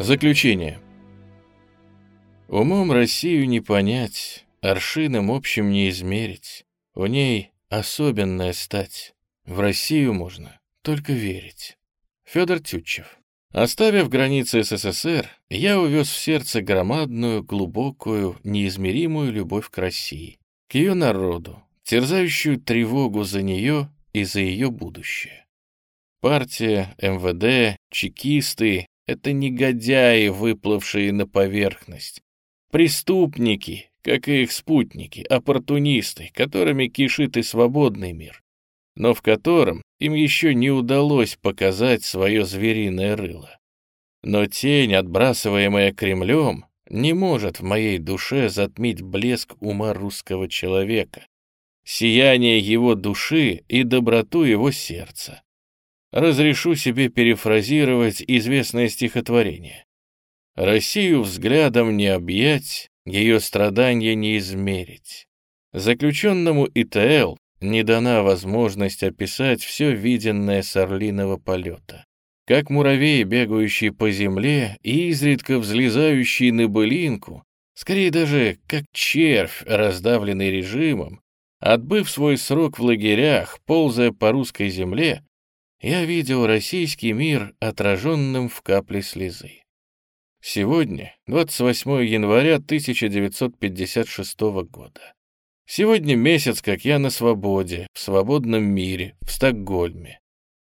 Заключение. Умом Россию не понять, аршином общим не измерить. У ней особенная стать. В Россию можно только верить. Федор Тютчев. Оставив границы СССР, я увез в сердце громадную, глубокую, неизмеримую любовь к России, к ее народу, терзающую тревогу за нее и за ее будущее. Партия, МВД, чекисты — это негодяи, выплывшие на поверхность, Преступники, как и их спутники, оппортунисты, которыми кишит и свободный мир, но в котором им еще не удалось показать свое звериное рыло. Но тень, отбрасываемая Кремлем, не может в моей душе затмить блеск ума русского человека, сияние его души и доброту его сердца. Разрешу себе перефразировать известное стихотворение. Россию взглядом не объять, ее страдания не измерить. Заключенному ИТЛ не дана возможность описать все виденное с орлиного полета. Как муравей, бегающий по земле и изредка взлезающий на былинку, скорее даже как червь, раздавленный режимом, отбыв свой срок в лагерях, ползая по русской земле, я видел российский мир отраженным в капле слезы. Сегодня 28 января 1956 года. Сегодня месяц, как я на свободе, в свободном мире, в Стокгольме.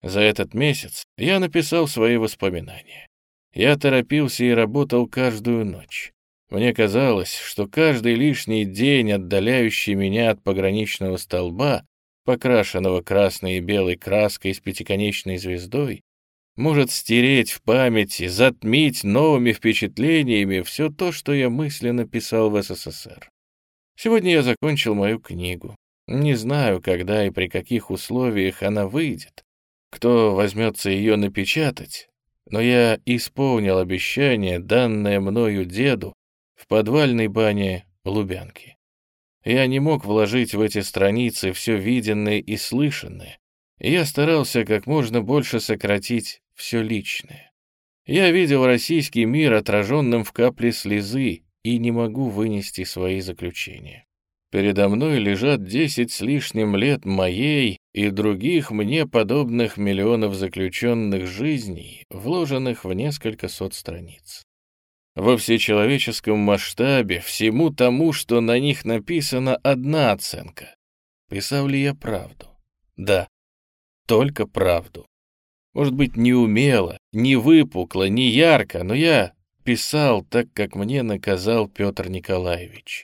За этот месяц я написал свои воспоминания. Я торопился и работал каждую ночь. Мне казалось, что каждый лишний день, отдаляющий меня от пограничного столба, покрашенного красной и белой краской с пятиконечной звездой, может стереть в памяти, затмить новыми впечатлениями все то, что я мысленно писал в СССР. Сегодня я закончил мою книгу. Не знаю, когда и при каких условиях она выйдет, кто возьмется ее напечатать, но я исполнил обещание, данное мною деду в подвальной бане Лубянки. Я не мог вложить в эти страницы все виденное и слышанное, и я старался как можно больше сократить все личное. Я видел российский мир отраженным в капле слезы и не могу вынести свои заключения. Передо мной лежат десять с лишним лет моей и других мне подобных миллионов заключенных жизней, вложенных в несколько сот страниц. Во всечеловеческом масштабе всему тому, что на них написано, одна оценка. Писал ли я правду? Да, только правду. Может быть, не умело, не выпукло, не ярко, но я писал так, как мне наказал Петр Николаевич.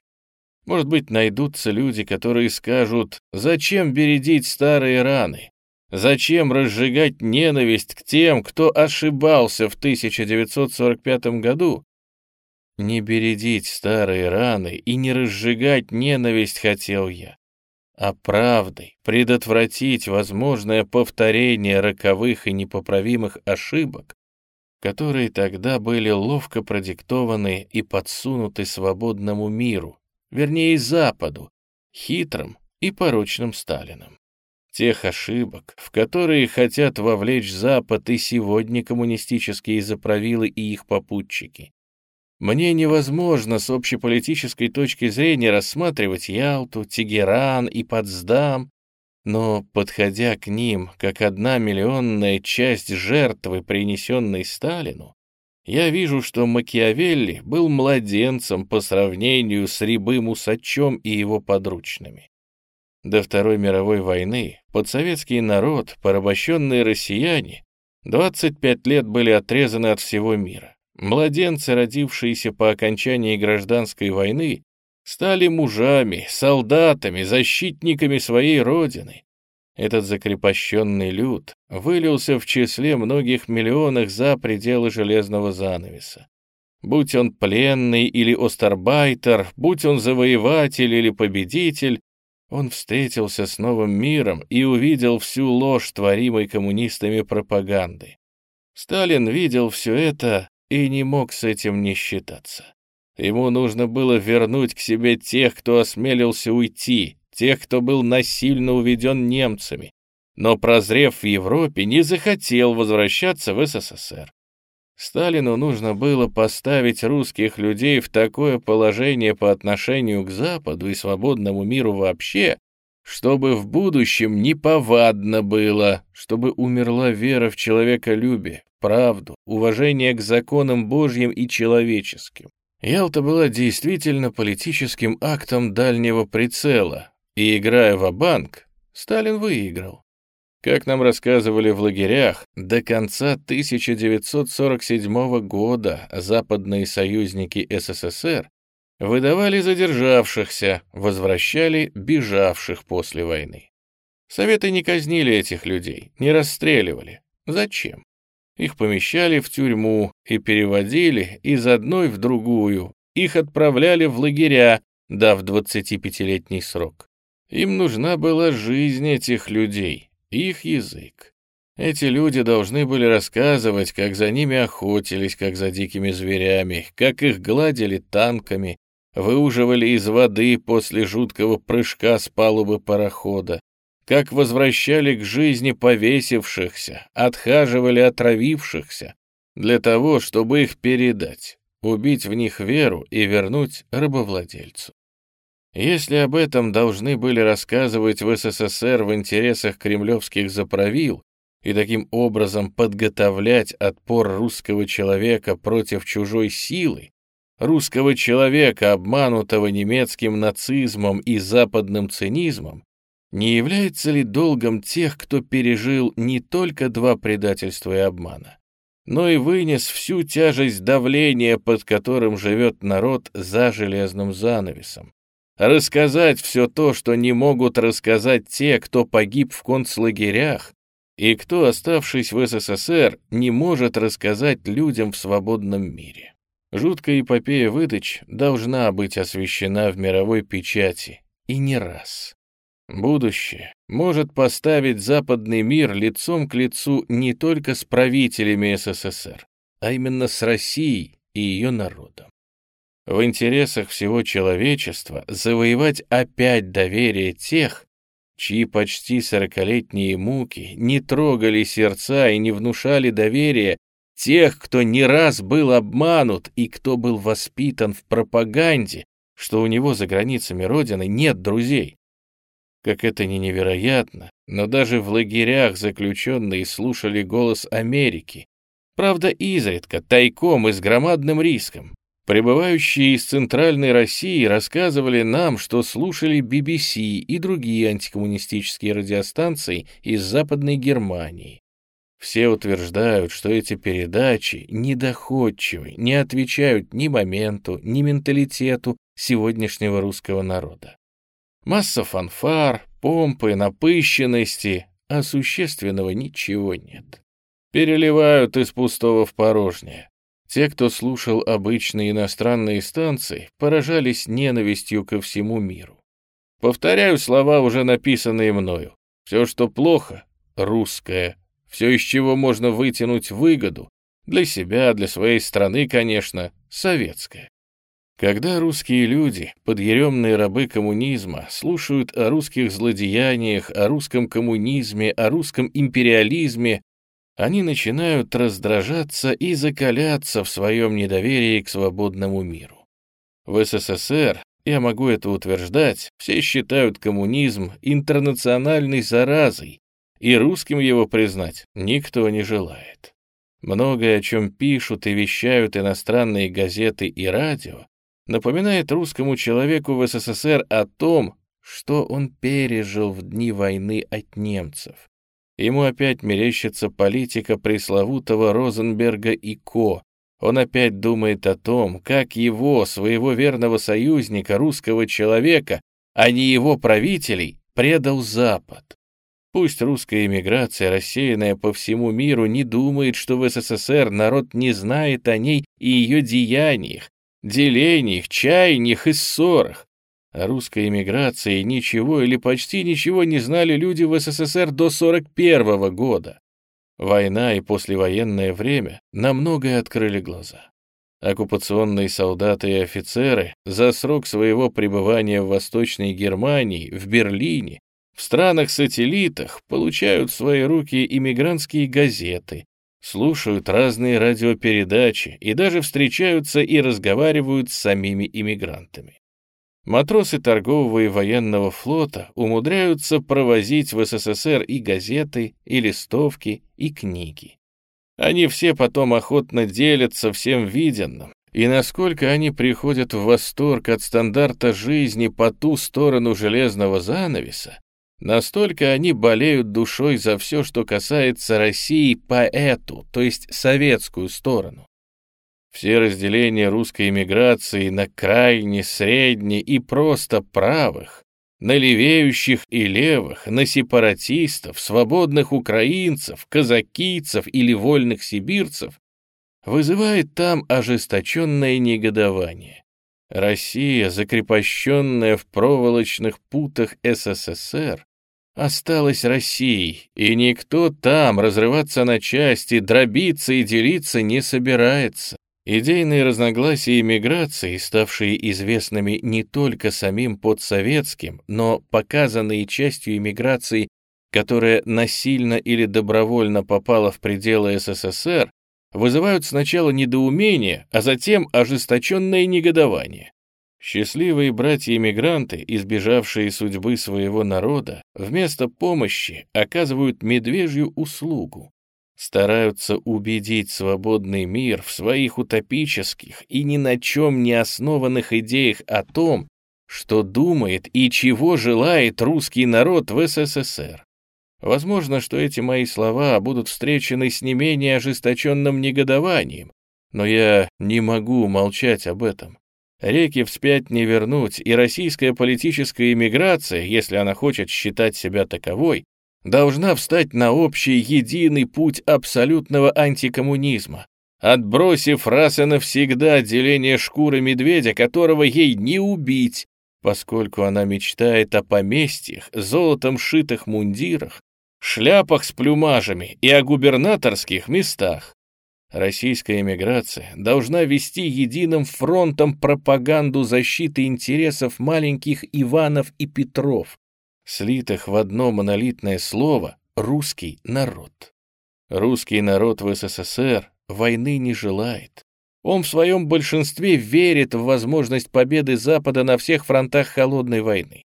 Может быть, найдутся люди, которые скажут, зачем бередить старые раны? Зачем разжигать ненависть к тем, кто ошибался в 1945 году? Не бередить старые раны и не разжигать ненависть хотел я а правдой предотвратить возможное повторение роковых и непоправимых ошибок, которые тогда были ловко продиктованы и подсунуты свободному миру, вернее Западу, хитрым и порочным Сталином. Тех ошибок, в которые хотят вовлечь Запад и сегодня коммунистические заправилы и их попутчики, мне невозможно с общеполитической точки зрения рассматривать Ялту, Тегеран и Потсдам, но, подходя к ним, как одна миллионная часть жертвы, принесенной Сталину, я вижу, что Макиавелли был младенцем по сравнению с Рябым Усачем и его подручными. До Второй мировой войны подсоветский народ, порабощенные россияне, 25 лет были отрезаны от всего мира. Младенцы, родившиеся по окончании гражданской войны, стали мужами, солдатами, защитниками своей родины. Этот закрепощенный люд вылился в числе многих миллионов за пределы железного занавеса. Будь он пленный или остарбайтер, будь он завоеватель или победитель, он встретился с новым миром и увидел всю ложь творимой коммунистами пропаганды. Сталин видел все это и не мог с этим не считаться. Ему нужно было вернуть к себе тех, кто осмелился уйти, тех, кто был насильно уведен немцами, но, прозрев в Европе, не захотел возвращаться в СССР. Сталину нужно было поставить русских людей в такое положение по отношению к Западу и свободному миру вообще, чтобы в будущем неповадно было, чтобы умерла вера в человеколюбие, правду, уважение к законам Божьим и человеческим. Ялта была действительно политическим актом дальнего прицела, и, играя в банк Сталин выиграл. Как нам рассказывали в лагерях, до конца 1947 года западные союзники СССР выдавали задержавшихся, возвращали бежавших после войны. Советы не казнили этих людей, не расстреливали. Зачем? Их помещали в тюрьму и переводили из одной в другую. Их отправляли в лагеря, дав 25-летний срок. Им нужна была жизнь этих людей, их язык. Эти люди должны были рассказывать, как за ними охотились, как за дикими зверями, как их гладили танками, выуживали из воды после жуткого прыжка с палубы парохода, как возвращали к жизни повесившихся, отхаживали отравившихся, для того, чтобы их передать, убить в них веру и вернуть рабовладельцу. Если об этом должны были рассказывать в СССР в интересах кремлевских заправил и таким образом подготовлять отпор русского человека против чужой силы, русского человека, обманутого немецким нацизмом и западным цинизмом, не является ли долгом тех, кто пережил не только два предательства и обмана, но и вынес всю тяжесть давления, под которым живет народ за железным занавесом, рассказать все то, что не могут рассказать те, кто погиб в концлагерях, и кто, оставшись в СССР, не может рассказать людям в свободном мире. Жуткая эпопея выдач должна быть освещена в мировой печати, и не раз. Будущее может поставить западный мир лицом к лицу не только с правителями СССР, а именно с Россией и ее народом в интересах всего человечества завоевать опять доверие тех, чьи почти сорокалетние муки не трогали сердца и не внушали доверия тех, кто не раз был обманут и кто был воспитан в пропаганде, что у него за границами Родины нет друзей. Как это ни невероятно, но даже в лагерях заключенные слушали голос Америки, правда изредка, тайком и с громадным риском. Прибывающие из Центральной России рассказывали нам, что слушали BBC и другие антикоммунистические радиостанции из Западной Германии. Все утверждают, что эти передачи недоходчивы, не отвечают ни моменту, ни менталитету сегодняшнего русского народа. Масса фанфар, помпы, напыщенности, а существенного ничего нет. Переливают из пустого в порожнее. Те, кто слушал обычные иностранные станции, поражались ненавистью ко всему миру. Повторяю слова, уже написанные мною. Все, что плохо, русское. Все, из чего можно вытянуть выгоду, для себя, для своей страны, конечно, советское. Когда русские люди, подъеремные рабы коммунизма, слушают о русских злодеяниях, о русском коммунизме, о русском империализме, они начинают раздражаться и закаляться в своем недоверии к свободному миру. В СССР, я могу это утверждать, все считают коммунизм интернациональной заразой, и русским его признать никто не желает. Многое, о чем пишут и вещают иностранные газеты и радио, напоминает русскому человеку в СССР о том, что он пережил в дни войны от немцев. Ему опять мерещится политика пресловутого Розенберга и Ко. Он опять думает о том, как его, своего верного союзника, русского человека, а не его правителей, предал Запад. Пусть русская эмиграция, рассеянная по всему миру, не думает, что в СССР народ не знает о ней и ее деяниях, делениях, чаяниях и ссорах. О русской эмиграции ничего или почти ничего не знали люди в СССР до 41 года. Война и послевоенное время на многое открыли глаза. Оккупационные солдаты и офицеры за срок своего пребывания в Восточной Германии, в Берлине, в странах-сателлитах получают в свои руки иммигрантские газеты, слушают разные радиопередачи и даже встречаются и разговаривают с самими иммигрантами. Матросы торгового и военного флота умудряются провозить в СССР и газеты, и листовки, и книги. Они все потом охотно делятся всем виденным, и насколько они приходят в восторг от стандарта жизни по ту сторону железного занавеса, настолько они болеют душой за все, что касается России по эту, то есть советскую сторону. Все разделения русской эмиграции на крайне, средне и просто правых, на левеющих и левых, на сепаратистов, свободных украинцев, казакийцев или вольных сибирцев вызывает там ожесточенное негодование. Россия, закрепощенная в проволочных путах СССР, осталась Россией, и никто там разрываться на части, дробиться и делиться не собирается. Идейные разногласия иммиграции, ставшие известными не только самим подсоветским, но показанные частью иммиграции, которая насильно или добровольно попала в пределы СССР, вызывают сначала недоумение, а затем ожесточенное негодование. Счастливые братья-иммигранты, избежавшие судьбы своего народа, вместо помощи оказывают медвежью услугу стараются убедить свободный мир в своих утопических и ни на чем не основанных идеях о том, что думает и чего желает русский народ в СССР. Возможно, что эти мои слова будут встречены с не менее ожесточенным негодованием, но я не могу молчать об этом. Реки вспять не вернуть, и российская политическая иммиграция, если она хочет считать себя таковой, должна встать на общий единый путь абсолютного антикоммунизма, отбросив раз и навсегда отделение шкуры медведя, которого ей не убить, поскольку она мечтает о поместьях, золотом шитых мундирах, шляпах с плюмажами и о губернаторских местах. Российская эмиграция должна вести единым фронтом пропаганду защиты интересов маленьких Иванов и Петров, слитых в одно монолитное слово «русский народ». Русский народ в СССР войны не желает. Он в своем большинстве верит в возможность победы Запада на всех фронтах холодной войны.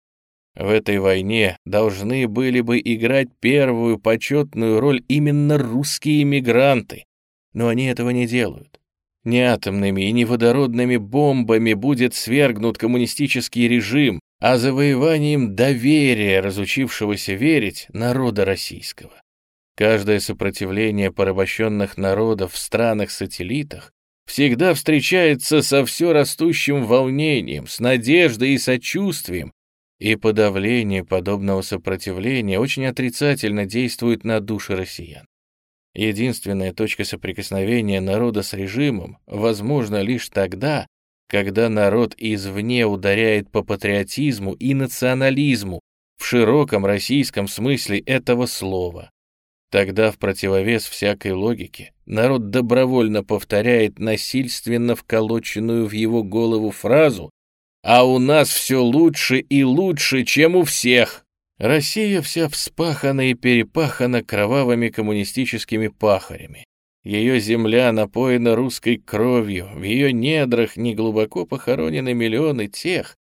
В этой войне должны были бы играть первую почетную роль именно русские мигранты, но они этого не делают. Не атомными и не водородными бомбами будет свергнут коммунистический режим, а завоеванием доверия, разучившегося верить, народа российского. Каждое сопротивление порабощенных народов в странах-сателлитах всегда встречается со все растущим волнением, с надеждой и сочувствием, и подавление подобного сопротивления очень отрицательно действует на души россиян. Единственная точка соприкосновения народа с режимом возможна лишь тогда, когда народ извне ударяет по патриотизму и национализму в широком российском смысле этого слова. Тогда в противовес всякой логике народ добровольно повторяет насильственно вколоченную в его голову фразу «А у нас все лучше и лучше, чем у всех». Россия вся вспахана и перепахана кровавыми коммунистическими пахарями. Ее земля напоена русской кровью, в ее недрах неглубоко похоронены миллионы тех,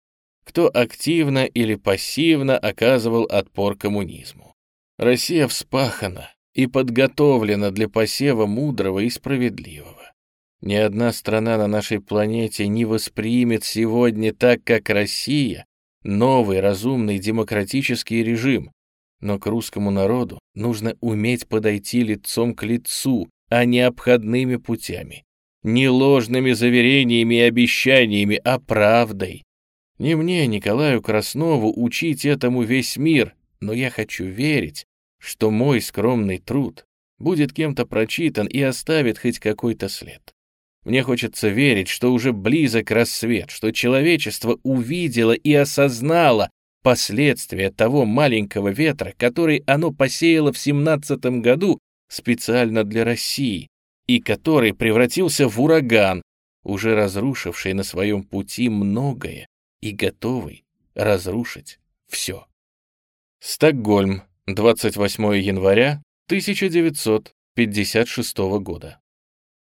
кто активно или пассивно оказывал отпор коммунизму. Россия вспахана и подготовлена для посева мудрого и справедливого. Ни одна страна на нашей планете не воспримет сегодня так, как Россия, новый разумный демократический режим, но к русскому народу нужно уметь подойти лицом к лицу, а не обходными путями, не ложными заверениями и обещаниями, а правдой. Не мне, Николаю Краснову, учить этому весь мир, но я хочу верить, что мой скромный труд будет кем-то прочитан и оставит хоть какой-то след. Мне хочется верить, что уже близок рассвет, что человечество увидело и осознало последствия того маленького ветра, который оно посеяло в семнадцатом году специально для России, и который превратился в ураган, уже разрушивший на своем пути многое и готовый разрушить все. Стокгольм, 28 января 1900 56 года.